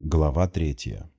Глава третья.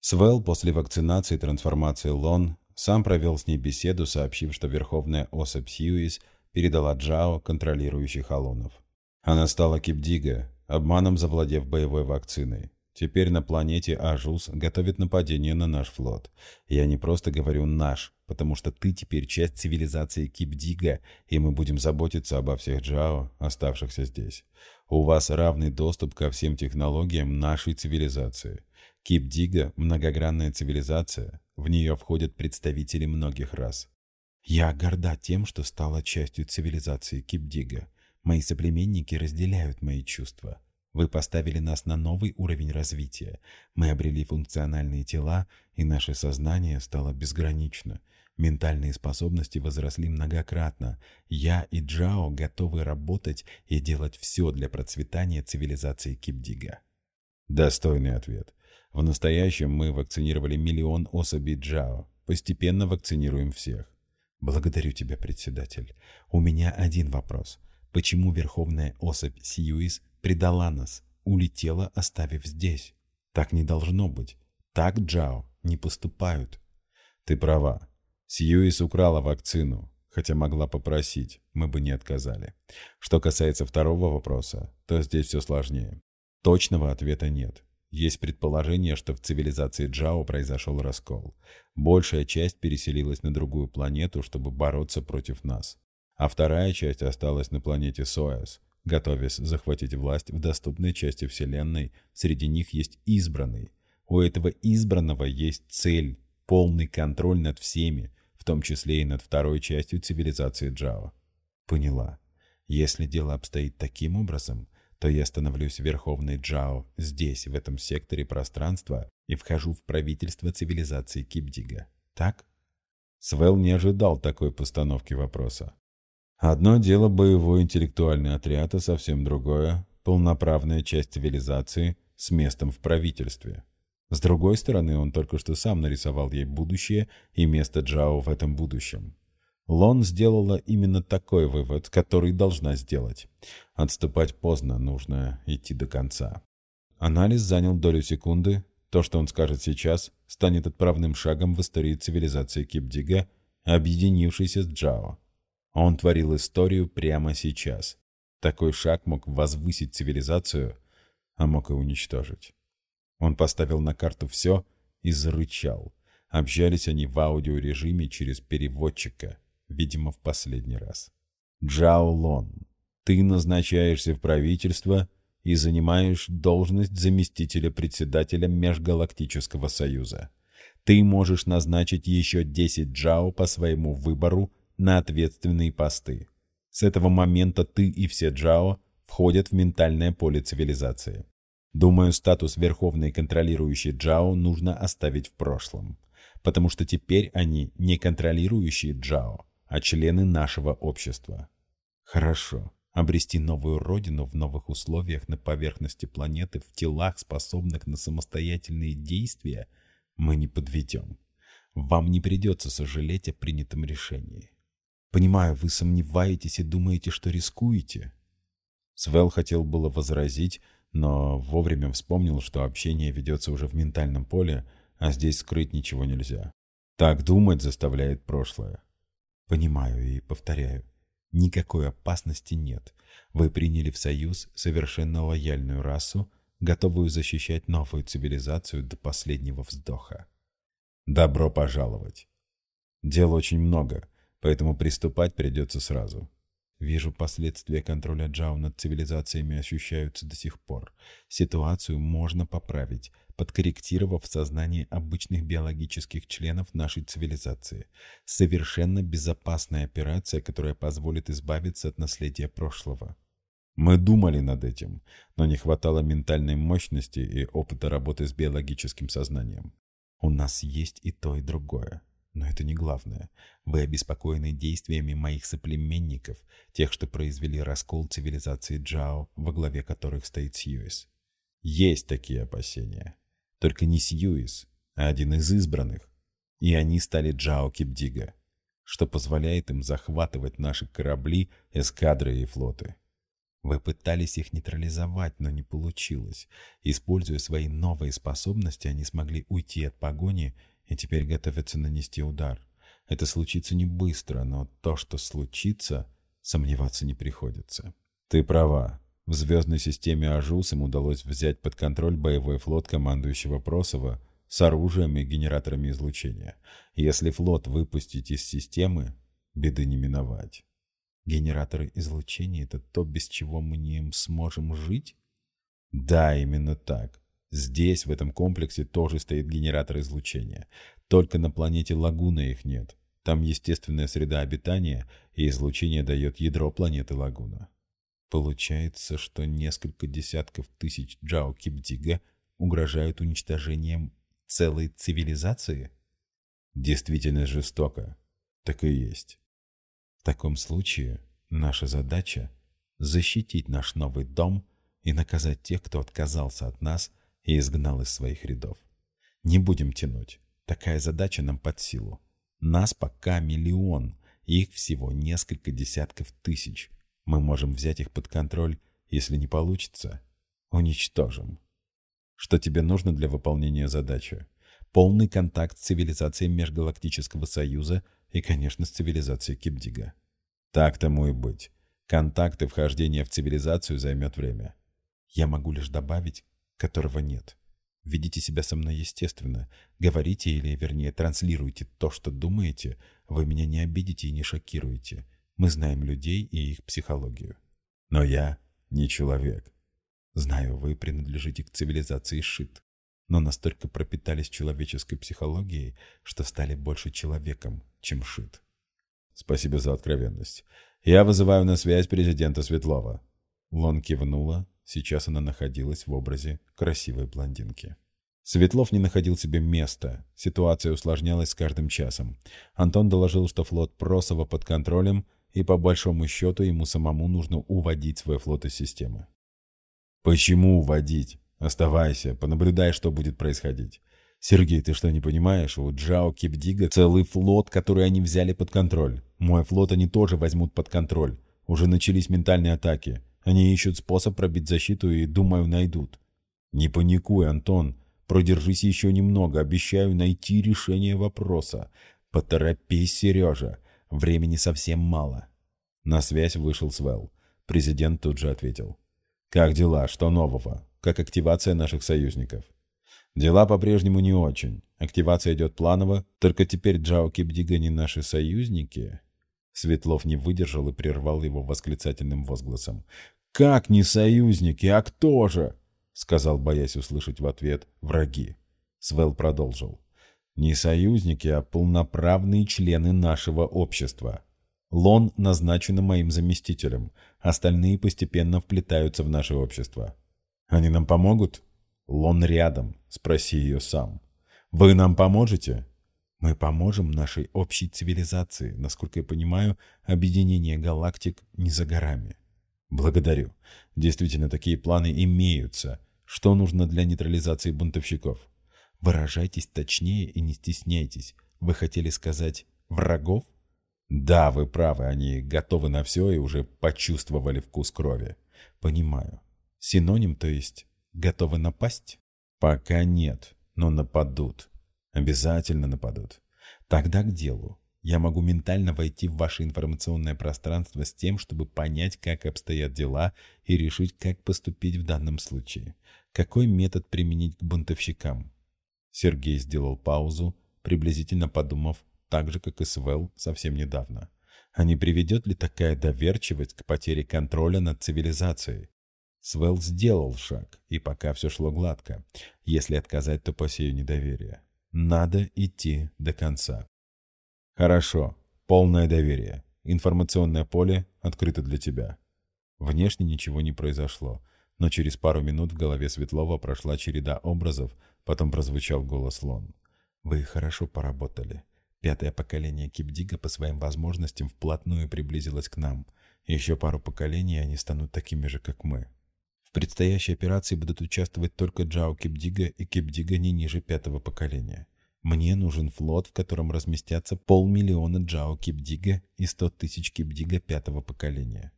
Свел после вакцинации и трансформации Лон сам провел с ней беседу, сообщив, что верховная особь Сьюис передала Джао контролирующих Алонов. Она стала Кипдига, обманом завладев боевой вакциной. Теперь на планете Ажус готовит нападение на наш флот. Я не просто говорю «наш», потому что ты теперь часть цивилизации Кипдига, и мы будем заботиться обо всех Джао, оставшихся здесь. У вас равный доступ ко всем технологиям нашей цивилизации. Кипдига – многогранная цивилизация, в нее входят представители многих рас. Я горда тем, что стала частью цивилизации Кипдига. Мои соплеменники разделяют мои чувства. Вы поставили нас на новый уровень развития. Мы обрели функциональные тела, и наше сознание стало безгранично. Ментальные способности возросли многократно. Я и Джао готовы работать и делать все для процветания цивилизации Кипдига. Достойный ответ. В настоящем мы вакцинировали миллион особей Джао. Постепенно вакцинируем всех. Благодарю тебя, председатель. У меня один вопрос. Почему верховная особь Сьюис предала нас, улетела, оставив здесь. Так не должно быть. Так, Джао, не поступают. Ты права. Сьюис украла вакцину, хотя могла попросить, мы бы не отказали. Что касается второго вопроса, то здесь все сложнее. Точного ответа нет. Есть предположение, что в цивилизации Джао произошел раскол. Большая часть переселилась на другую планету, чтобы бороться против нас. А вторая часть осталась на планете Соэс, готовясь захватить власть в доступной части Вселенной, среди них есть избранный. У этого избранного есть цель – полный контроль над всеми, в том числе и над второй частью цивилизации Джао. Поняла. Если дело обстоит таким образом, то я становлюсь верховной Джао здесь, в этом секторе пространства, и вхожу в правительство цивилизации Кипдига. Так? Свел не ожидал такой постановки вопроса. Одно дело боевой интеллектуальный отряд, а совсем другое – полноправная часть цивилизации с местом в правительстве. С другой стороны, он только что сам нарисовал ей будущее и место Джао в этом будущем. Лон сделала именно такой вывод, который должна сделать. Отступать поздно, нужно идти до конца. Анализ занял долю секунды. То, что он скажет сейчас, станет отправным шагом в истории цивилизации Кипдига, объединившейся с Джао. Он творил историю прямо сейчас. Такой шаг мог возвысить цивилизацию, а мог и уничтожить. Он поставил на карту все и зарычал. Общались они в аудиорежиме через переводчика, видимо, в последний раз. «Джао Лон, ты назначаешься в правительство и занимаешь должность заместителя председателя Межгалактического Союза. Ты можешь назначить еще 10 Джао по своему выбору на ответственные посты. С этого момента ты и все Джао входят в ментальное поле цивилизации. Думаю, статус верховной контролирующей Джао нужно оставить в прошлом, потому что теперь они не контролирующие Джао, а члены нашего общества. Хорошо. Обрести новую родину в новых условиях на поверхности планеты в телах, способных на самостоятельные действия, мы не подведем. Вам не придется сожалеть о принятом решении. Понимаю, вы сомневаетесь и думаете, что рискуете. Свел хотел было возразить, но вовремя вспомнил, что общение ведется уже в ментальном поле, а здесь скрыть ничего нельзя. Так думать заставляет прошлое. Понимаю и повторяю. Никакой опасности нет. Вы приняли в союз совершенно лояльную расу, готовую защищать новую цивилизацию до последнего вздоха. Добро пожаловать. Дел очень много поэтому приступать придется сразу. Вижу, последствия контроля Джао над цивилизациями ощущаются до сих пор. Ситуацию можно поправить, подкорректировав сознание обычных биологических членов нашей цивилизации. Совершенно безопасная операция, которая позволит избавиться от наследия прошлого. Мы думали над этим, но не хватало ментальной мощности и опыта работы с биологическим сознанием. У нас есть и то, и другое. Но это не главное. Вы обеспокоены действиями моих соплеменников, тех, что произвели раскол цивилизации Джао, во главе которых стоит Сьюис. Есть такие опасения. Только не Сьюис, а один из избранных. И они стали Джао Кипдига, что позволяет им захватывать наши корабли, эскадры и флоты. Вы пытались их нейтрализовать, но не получилось. Используя свои новые способности, они смогли уйти от погони и теперь готовятся нанести удар. Это случится не быстро, но то, что случится, сомневаться не приходится. Ты права. В звездной системе Ажус им удалось взять под контроль боевой флот командующего Просова с оружием и генераторами излучения. Если флот выпустить из системы, беды не миновать. Генераторы излучения — это то, без чего мы не сможем жить? Да, именно так. Здесь, в этом комплексе, тоже стоит генератор излучения. Только на планете Лагуна их нет. Там естественная среда обитания, и излучение дает ядро планеты Лагуна. Получается, что несколько десятков тысяч Джао Кипдига угрожают уничтожением целой цивилизации? Действительно жестоко. Так и есть. В таком случае наша задача – защитить наш новый дом и наказать тех, кто отказался от нас и изгнал из своих рядов. Не будем тянуть. Такая задача нам под силу. Нас пока миллион, их всего несколько десятков тысяч. Мы можем взять их под контроль, если не получится, уничтожим. Что тебе нужно для выполнения задачи? Полный контакт с цивилизацией Межгалактического Союза и, конечно, с цивилизацией Кипдига. Так тому и быть. Контакт и вхождение в цивилизацию займет время. Я могу лишь добавить, которого нет. Ведите себя со мной естественно. Говорите или, вернее, транслируйте то, что думаете. Вы меня не обидите и не шокируете. Мы знаем людей и их психологию. Но я не человек. Знаю, вы принадлежите к цивилизации Шит, но настолько пропитались человеческой психологией, что стали больше человеком, чем Шит. Спасибо за откровенность. Я вызываю на связь президента Светлова. Лон кивнула. Сейчас она находилась в образе красивой блондинки. Светлов не находил себе места. Ситуация усложнялась с каждым часом. Антон доложил, что флот Просова под контролем, и по большому счету ему самому нужно уводить свой флот из системы. «Почему уводить? Оставайся, понаблюдай, что будет происходить. «Сергей, ты что, не понимаешь? У Джао Кипдига целый флот, который они взяли под контроль. Мой флот они тоже возьмут под контроль. Уже начались ментальные атаки. Они ищут способ пробить защиту и, думаю, найдут». «Не паникуй, Антон. Продержись еще немного. Обещаю найти решение вопроса. Поторопись, Сережа. Времени совсем мало». На связь вышел Свел. Президент тут же ответил. «Как дела? Что нового? Как активация наших союзников?» Дела по-прежнему не очень. Активация идет планово, только теперь Джао Кипдига не наши союзники. Светлов не выдержал и прервал его восклицательным возгласом. «Как не союзники? А кто же?» — сказал, боясь услышать в ответ «враги». Свел продолжил. «Не союзники, а полноправные члены нашего общества. Лон назначен моим заместителем, остальные постепенно вплетаются в наше общество. Они нам помогут?» Лон рядом, спроси ее сам. Вы нам поможете? Мы поможем нашей общей цивилизации. Насколько я понимаю, объединение галактик не за горами. Благодарю. Действительно, такие планы имеются. Что нужно для нейтрализации бунтовщиков? Выражайтесь точнее и не стесняйтесь. Вы хотели сказать «врагов»? Да, вы правы, они готовы на все и уже почувствовали вкус крови. Понимаю. Синоним, то есть Готовы напасть? Пока нет, но нападут. Обязательно нападут. Тогда к делу. Я могу ментально войти в ваше информационное пространство с тем, чтобы понять, как обстоят дела и решить, как поступить в данном случае. Какой метод применить к бунтовщикам? Сергей сделал паузу, приблизительно подумав, так же, как и Свел совсем недавно. А не приведет ли такая доверчивость к потере контроля над цивилизацией? Свел сделал шаг, и пока все шло гладко. Если отказать, то посею недоверие. Надо идти до конца. Хорошо. Полное доверие. Информационное поле открыто для тебя. Внешне ничего не произошло, но через пару минут в голове Светлова прошла череда образов, потом прозвучал голос Лон. «Вы хорошо поработали. Пятое поколение Кипдига по своим возможностям вплотную приблизилось к нам. Еще пару поколений, они станут такими же, как мы. В предстоящей операции будут участвовать только Джао Кипдига и Кипдига не ниже пятого поколения. Мне нужен флот, в котором разместятся полмиллиона Джао Кипдига и сто тысяч Кипдига пятого поколения.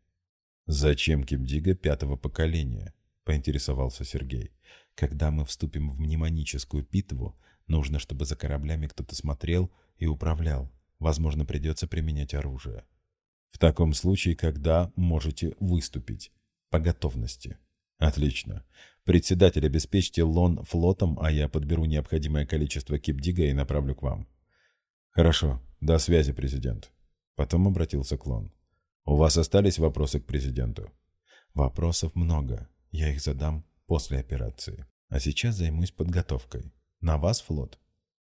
«Зачем Кипдига пятого поколения?» — поинтересовался Сергей. «Когда мы вступим в мнемоническую битву, нужно, чтобы за кораблями кто-то смотрел и управлял. Возможно, придется применять оружие». «В таком случае, когда можете выступить?» «По готовности». «Отлично. Председатель, обеспечьте лон флотом, а я подберу необходимое количество кипдига и направлю к вам». «Хорошо. До связи, президент». Потом обратился к Лон. «У вас остались вопросы к президенту?» «Вопросов много. Я их задам после операции. А сейчас займусь подготовкой. На вас, флот?»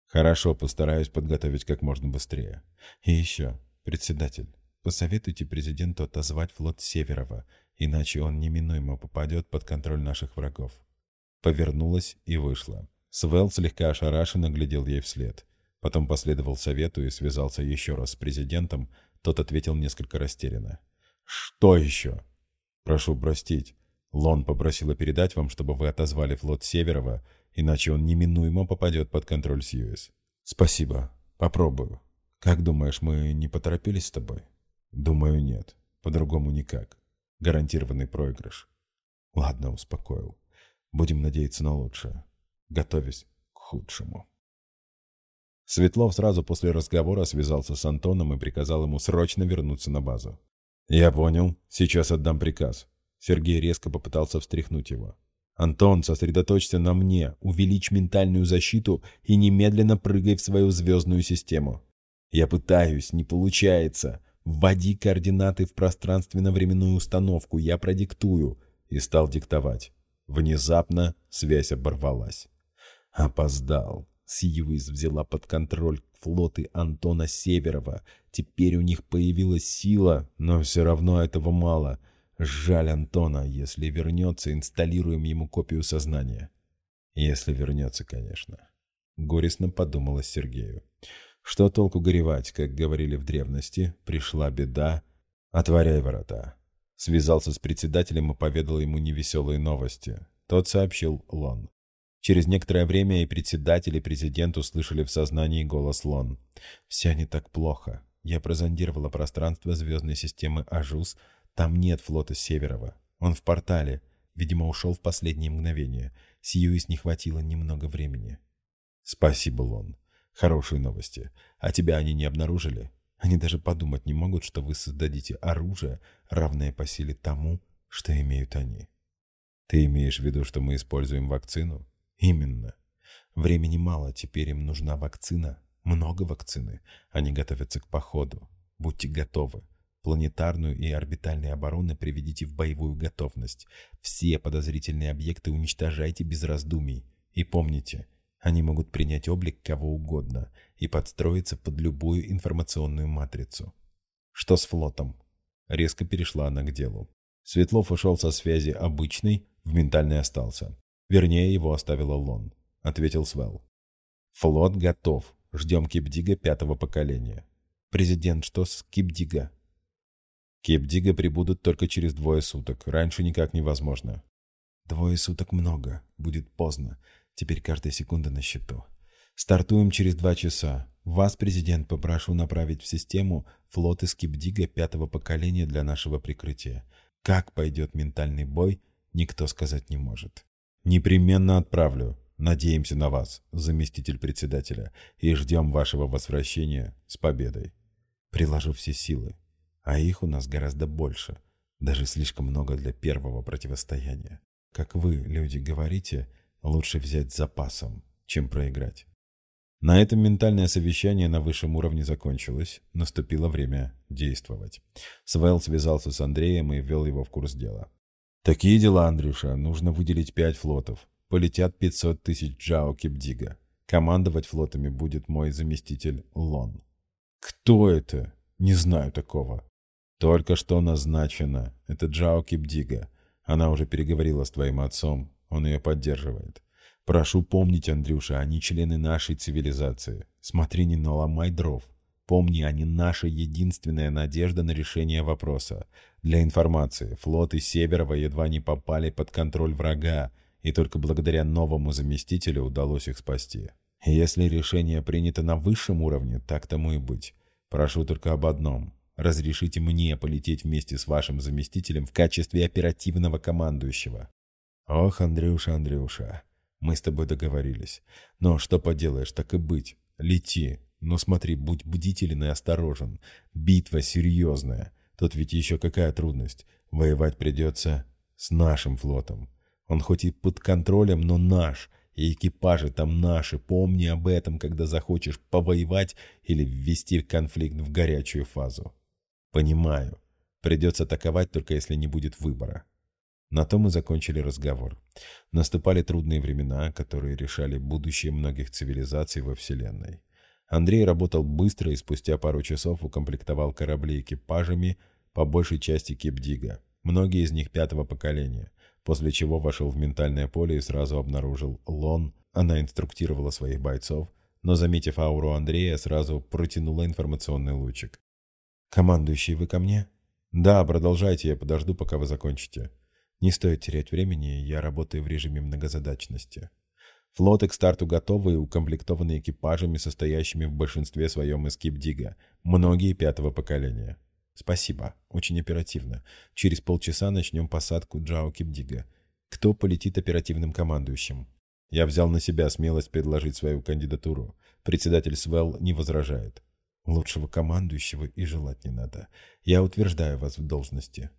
«Хорошо, постараюсь подготовить как можно быстрее». «И еще, председатель, посоветуйте президенту отозвать флот Северова, иначе он неминуемо попадет под контроль наших врагов». Повернулась и вышла. Свел слегка ошарашенно глядел ей вслед. Потом последовал совету и связался еще раз с президентом, тот ответил несколько растерянно. «Что еще?» «Прошу простить. Лон попросила передать вам, чтобы вы отозвали флот Северова, иначе он неминуемо попадет под контроль Сьюис». «Спасибо. Попробую. Как думаешь, мы не поторопились с тобой?» «Думаю, нет. По-другому никак. Гарантированный проигрыш». «Ладно, успокоил. Будем надеяться на лучшее. Готовясь к худшему». Светлов сразу после разговора связался с Антоном и приказал ему срочно вернуться на базу. «Я понял. Сейчас отдам приказ». Сергей резко попытался встряхнуть его. «Антон, сосредоточься на мне, увеличь ментальную защиту и немедленно прыгай в свою звездную систему». «Я пытаюсь, не получается. Вводи координаты в пространственно-временную установку, я продиктую». И стал диктовать. Внезапно связь оборвалась. Опоздал. Сьюис взяла под контроль флоты Антона Северова. Теперь у них появилась сила, но все равно этого мало. Жаль Антона. Если вернется, инсталируем ему копию сознания. Если вернется, конечно. Горестно подумала Сергею. Что толку горевать, как говорили в древности, пришла беда, отворяй ворота. Связался с председателем и поведал ему невеселые новости. Тот сообщил Лон. Через некоторое время и председатель, и президент услышали в сознании голос Лон. «Все не так плохо. Я прозондировала пространство звездной системы Ажус. Там нет флота Северова. Он в портале. Видимо, ушел в последние мгновения. Сьюис не хватило немного времени». «Спасибо, Лон. Хорошие новости. А тебя они не обнаружили? Они даже подумать не могут, что вы создадите оружие, равное по силе тому, что имеют они». «Ты имеешь в виду, что мы используем вакцину?» Именно. Времени мало, теперь им нужна вакцина. Много вакцины. Они готовятся к походу. Будьте готовы. Планетарную и орбитальные обороны приведите в боевую готовность. Все подозрительные объекты уничтожайте без раздумий. И помните, они могут принять облик кого угодно и подстроиться под любую информационную матрицу. Что с флотом? Резко перешла она к делу. Светлов ушел со связи обычной, в ментальной остался. Вернее, его оставила Лон, ответил Свел. Флот готов. Ждем Кипдига пятого поколения. Президент, что с Кипдига? Кипдига прибудут только через двое суток. Раньше никак невозможно. Двое суток много. Будет поздно. Теперь каждая секунда на счету. Стартуем через два часа. Вас, президент, попрошу направить в систему флот из пятого поколения для нашего прикрытия. Как пойдет ментальный бой, никто сказать не может. «Непременно отправлю. Надеемся на вас, заместитель председателя, и ждем вашего возвращения с победой. Приложу все силы, а их у нас гораздо больше, даже слишком много для первого противостояния. Как вы, люди, говорите, лучше взять запасом, чем проиграть». На этом ментальное совещание на высшем уровне закончилось. Наступило время действовать. Свел связался с Андреем и ввел его в курс дела. Такие дела, Андрюша. Нужно выделить пять флотов. Полетят 500 тысяч Джао Кипдига. Командовать флотами будет мой заместитель Лон. Кто это? Не знаю такого. Только что назначено. Это Джао Кипдига. Она уже переговорила с твоим отцом. Он ее поддерживает. Прошу помнить, Андрюша, они члены нашей цивилизации. Смотри, не наломай дров. Помни, они наша единственная надежда на решение вопроса. Для информации, флоты Северова едва не попали под контроль врага, и только благодаря новому заместителю удалось их спасти. Если решение принято на высшем уровне, так тому и быть. Прошу только об одном. разрешите мне полететь вместе с вашим заместителем в качестве оперативного командующего». «Ох, Андрюша, Андрюша, мы с тобой договорились. Но что поделаешь, так и быть. Лети. Но смотри, будь бдителен и осторожен. Битва серьезная. Тут ведь еще какая трудность. Воевать придется с нашим флотом. Он хоть и под контролем, но наш. И экипажи там наши. Помни об этом, когда захочешь повоевать или ввести конфликт в горячую фазу. Понимаю. Придется атаковать, только если не будет выбора. На то мы закончили разговор. Наступали трудные времена, которые решали будущее многих цивилизаций во Вселенной. Андрей работал быстро и спустя пару часов укомплектовал корабли экипажами, по большей части Кипдига, многие из них пятого поколения, после чего вошел в ментальное поле и сразу обнаружил Лон. Она инструктировала своих бойцов, но, заметив ауру Андрея, сразу протянула информационный лучик. «Командующий, вы ко мне?» «Да, продолжайте, я подожду, пока вы закончите». Не стоит терять времени, я работаю в режиме многозадачности. Флоты к старту готовы и укомплектованы экипажами, состоящими в большинстве своем из Кипдига, многие пятого поколения. Спасибо, очень оперативно. Через полчаса начнем посадку Джао Кипдига. Кто полетит оперативным командующим? Я взял на себя смелость предложить свою кандидатуру. Председатель Свел не возражает. Лучшего командующего и желать не надо. Я утверждаю вас в должности.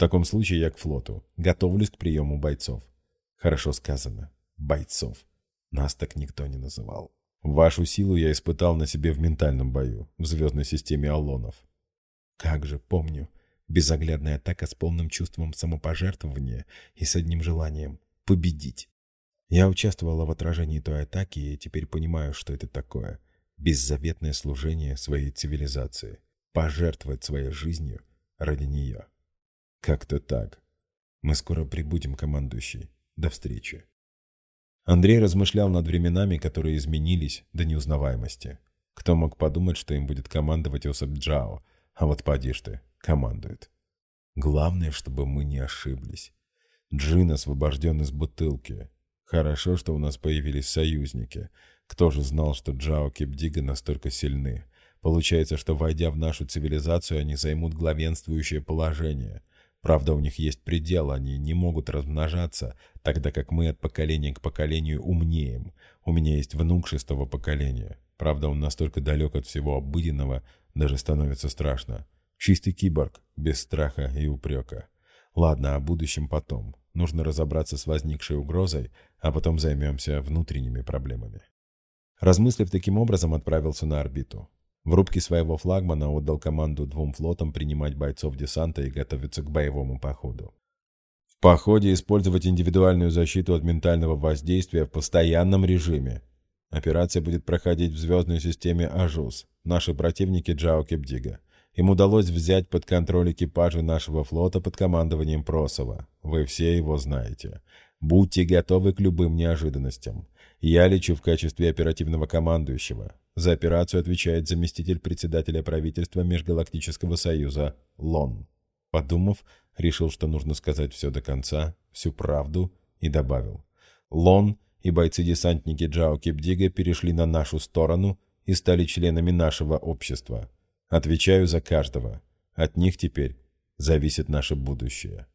Таком случае я к флоту. Готовлюсь к приему бойцов. Хорошо сказано. Бойцов. Нас так никто не называл. Вашу силу я испытал на себе в ментальном бою, в звездной системе Аллонов. Как же, помню. Безоглядная атака с полным чувством самопожертвования и с одним желанием — победить. Я участвовала в отражении той атаки и теперь понимаю, что это такое. Беззаветное служение своей цивилизации. Пожертвовать своей жизнью ради нее. Как-то так. Мы скоро прибудем, командующий. До встречи. Андрей размышлял над временами, которые изменились до неузнаваемости. Кто мог подумать, что им будет командовать Осип Джао, а вот поди ты, командует. Главное, чтобы мы не ошиблись. Джин освобожден из бутылки. Хорошо, что у нас появились союзники. Кто же знал, что Джао Кипдига настолько сильны? Получается, что, войдя в нашу цивилизацию, они займут главенствующее положение. Правда, у них есть предел, они не могут размножаться, тогда как мы от поколения к поколению умнеем. У меня есть внук шестого поколения. Правда, он настолько далек от всего обыденного, даже становится страшно. Чистый киборг, без страха и упрека. Ладно, о будущем потом. Нужно разобраться с возникшей угрозой, а потом займемся внутренними проблемами. Размыслив таким образом, отправился на орбиту. В рубке своего флагмана отдал команду двум флотам принимать бойцов десанта и готовиться к боевому походу. В походе использовать индивидуальную защиту от ментального воздействия в постоянном режиме. Операция будет проходить в звездной системе Ажус. Наши противники Джао Кепдига. Им удалось взять под контроль экипажи нашего флота под командованием Просова. Вы все его знаете. Будьте готовы к любым неожиданностям. Я лечу в качестве оперативного командующего. За операцию отвечает заместитель председателя правительства Межгалактического Союза Лон. Подумав, решил, что нужно сказать все до конца, всю правду, и добавил. Лон и бойцы-десантники Джао Кипдига перешли на нашу сторону и стали членами нашего общества. Отвечаю за каждого. От них теперь зависит наше будущее.